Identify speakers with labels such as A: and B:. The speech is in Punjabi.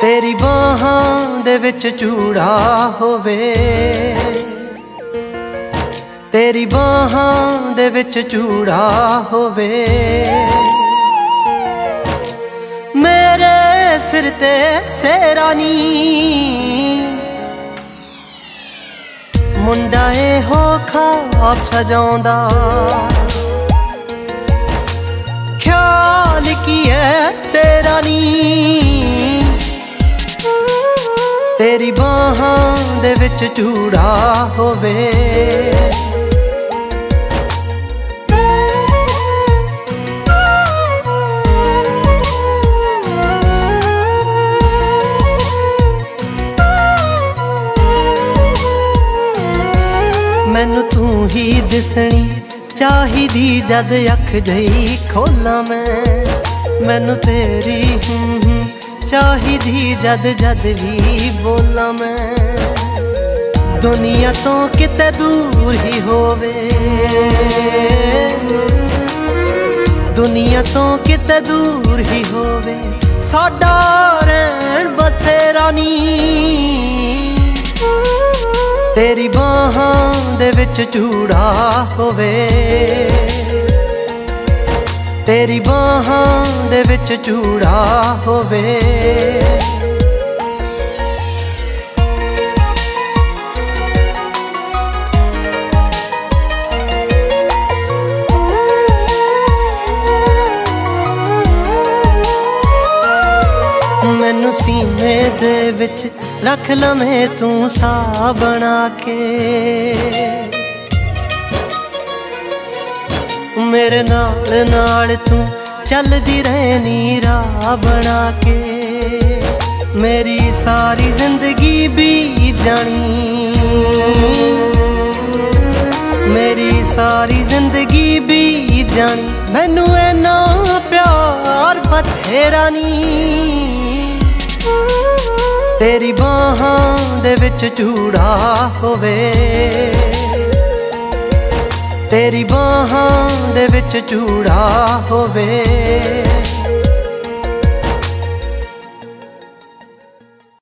A: ਤੇਰੀ ਬਾਹਾਂ ਦੇ ਵਿੱਚ ਚੂੜਾ ਹੋਵੇ। ਤੇਰੀ ਬਾਹਾਂ ਦੇ ਵਿੱਚ ਚੂੜਾ ਹੋਵੇ। ਮੇਰੇ ਸਿਰ ਤੇ ਸੇਰਾਨੀ ਮੁੰਡਾ ਇਹੋ ਖਾਬ ਸਜਾਉਂਦਾ। ਤੇਰੀ ਬਾਹਾਂ ਦੇ ਵਿੱਚ ਚੂੜਾ ਹੋਵੇ। ਮੈਨੂੰ ਤੂੰ ਹੀ ਦਿਸਣੀ ਚਾਹੀਦੀ ਜਦ ਅੱਖ ਜਈ ਖੋਲਾਂ ਮੈਂ। ਮੈਨੂੰ ਤੇਰੀ ਹੂੰ ਹੂੰ ਚਾਹੀਦੀ, ਜਦ ਜਦ ਵੀ ਬੋਲਾਂ ਮੈਂ। ਦੁਨੀਆ ਤੋਂ ਕਿਤੇ ਦੂਰ ਹੀ ਹੋਵੇ। ਦੁਨੀਆ ਤੋਂ ਕਿਤੇ ਦੂਰ ਹੀ ਹੋਵੇ। ਸਾਡਾ ਰਹਿਣ ਬਸੇਰਾ ਨੀ ਤੇਰੀ ਬਾਹਾਂ ਦੇ ਵਿੱਚ ਚੂੜਾ ਹੋਵੇ। ਤੇਰੀ ਬਾਹਾਂ ਦੇ ਵਿੱਚ ਚੂੜਾ ਹੋਵੇ। ਮੈਨੂੰ ਸੀਨੇ ਦੇ ਵਿੱਚ ਰੱਖ ਲਵੇਂ ਤੂੰ ਸਾ ਬਣਾ ਕੇ। ਮੇਰੇ ਨਾਲ ਨਾਲ ਤੂੰ ਚੱਲਦੀ ਰਹਿਨੀ ਰਾਹ ਬਣਾ ਕੇ। ਮੇਰੀ ਸਾਰੀ ਜ਼ਿੰਦਗੀ ਬੀਤ ਜਾਣੀ। ਮੇਰੀ ਸਾਰੀ ਜ਼ਿੰਦਗੀ ਬੀਤ ਜਾਣੀ। ਮੈਨੂੰ ਐਨਾ ਪਿਆਰ ਬਥੇਰਾ ਨਹੀਂ ਤੇਰੀ ਬਾਹਾਂ ਦੇ ਵਿੱਚ ਚੂੜਾ ਹੋਵੇ। ਤੇਰੀ ਬਾਹਾਂ ਦੇ ਵਿੱਚ ਚੂੜਾ ਹੋਵੇ।